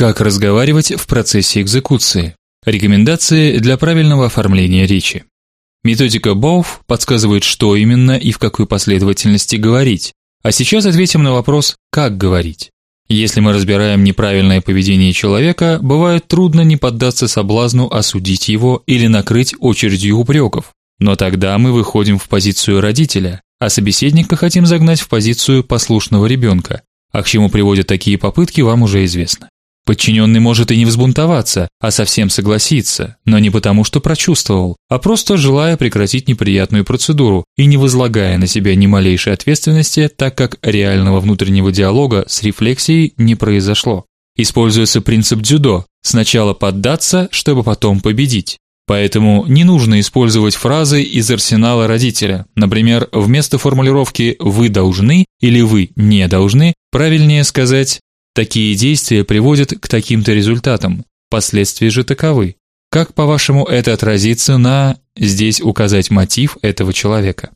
Как разговаривать в процессе экзекуции? Рекомендации для правильного оформления речи. Методика Боуф подсказывает, что именно и в какой последовательности говорить. А сейчас ответим на вопрос, как говорить. Если мы разбираем неправильное поведение человека, бывает трудно не поддаться соблазну осудить его или накрыть очередью упреков. Но тогда мы выходим в позицию родителя, а собеседника хотим загнать в позицию послушного ребенка. А к чему приводят такие попытки, вам уже известно. Подчиненный может и не взбунтоваться, а совсем согласиться, но не потому, что прочувствовал, а просто желая прекратить неприятную процедуру и не возлагая на себя ни малейшей ответственности, так как реального внутреннего диалога с рефлексией не произошло. Используется принцип дзюдо: сначала поддаться, чтобы потом победить. Поэтому не нужно использовать фразы из арсенала родителя. Например, вместо формулировки вы должны или вы не должны, правильнее сказать Такие действия приводят к таким-то результатам. Последствия же таковы. Как, по-вашему, это отразится на здесь указать мотив этого человека?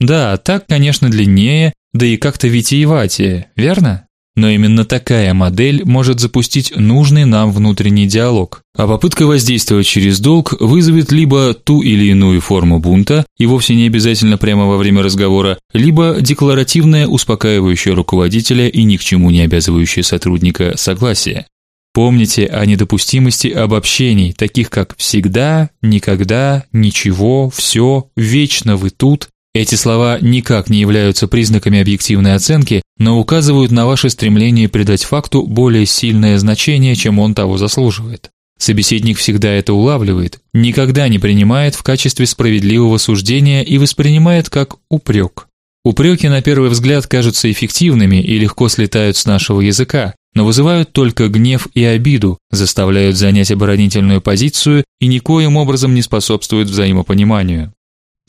Да, так, конечно, длиннее, да и как-то витиеватее, верно? Но именно такая модель может запустить нужный нам внутренний диалог. А попытка воздействовать через долг вызовет либо ту или иную форму бунта, и вовсе не обязательно прямо во время разговора, либо декларативное успокаивающее руководителя и ни к чему не обязывающее сотрудника согласие. Помните о недопустимости обобщений, таких как всегда, никогда, ничего, все, вечно вы тут, эти слова никак не являются признаками объективной оценки, но указывают на ваше стремление придать факту более сильное значение, чем он того заслуживает. Собеседник всегда это улавливает, никогда не принимает в качестве справедливого суждения и воспринимает как упрек. Упреки на первый взгляд кажутся эффективными и легко слетают с нашего языка, но вызывают только гнев и обиду, заставляют занять оборонительную позицию и никоим образом не способствуют взаимопониманию.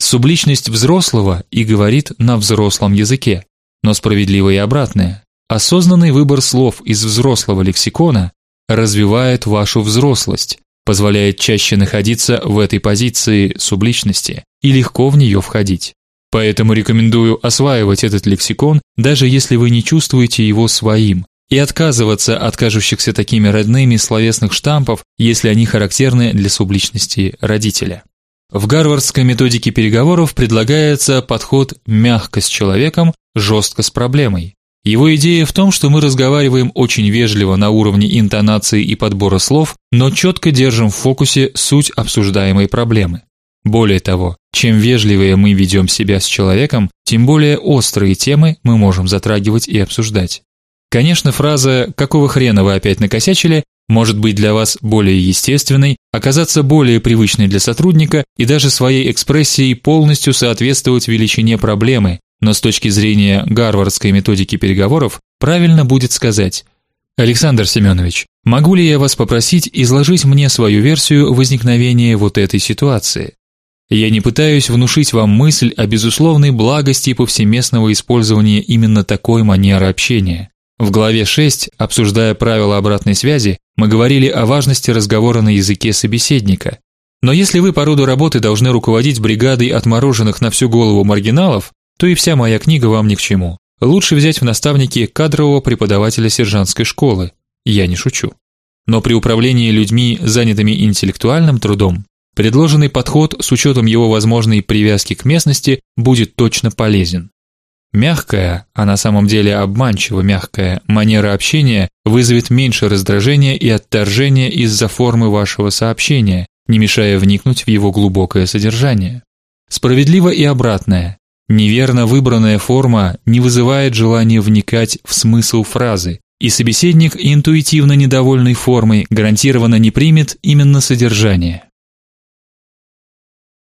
Субличность взрослого и говорит на взрослом языке, но справедливо и обратное. Осознанный выбор слов из взрослого лексикона развивает вашу взрослость, позволяет чаще находиться в этой позиции субличности и легко в нее входить. Поэтому рекомендую осваивать этот лексикон, даже если вы не чувствуете его своим, и отказываться от кажущихся такими родными словесных штампов, если они характерны для субличности родителя. В гарвардской методике переговоров предлагается подход мягко с человеком, жестко с проблемой. Его идея в том, что мы разговариваем очень вежливо на уровне интонации и подбора слов, но четко держим в фокусе суть обсуждаемой проблемы. Более того, чем вежливее мы ведем себя с человеком, тем более острые темы мы можем затрагивать и обсуждать. Конечно, фраза «какого хрена вы опять накосячили» может быть для вас более естественной, оказаться более привычной для сотрудника и даже своей экспрессией полностью соответствовать величине проблемы, но с точки зрения гарвардской методики переговоров правильно будет сказать: Александр Семенович, могу ли я вас попросить изложить мне свою версию возникновения вот этой ситуации? Я не пытаюсь внушить вам мысль о безусловной благости повсеместного использования именно такой манеры общения. В главе 6, обсуждая правила обратной связи, мы говорили о важности разговора на языке собеседника. Но если вы по роду работы должны руководить бригадой отмороженных на всю голову маргиналов, то и вся моя книга вам ни к чему. Лучше взять в наставники кадрового преподавателя сержантской школы. Я не шучу. Но при управлении людьми, занятыми интеллектуальным трудом, предложенный подход с учетом его возможной привязки к местности будет точно полезен. Мягкая, а на самом деле обманчиво мягкая манера общения вызовет меньше раздражения и отторжения из-за формы вашего сообщения, не мешая вникнуть в его глубокое содержание. Справедливо и обратное. Неверно выбранная форма не вызывает желания вникать в смысл фразы, и собеседник, интуитивно недовольный формой, гарантированно не примет именно содержание.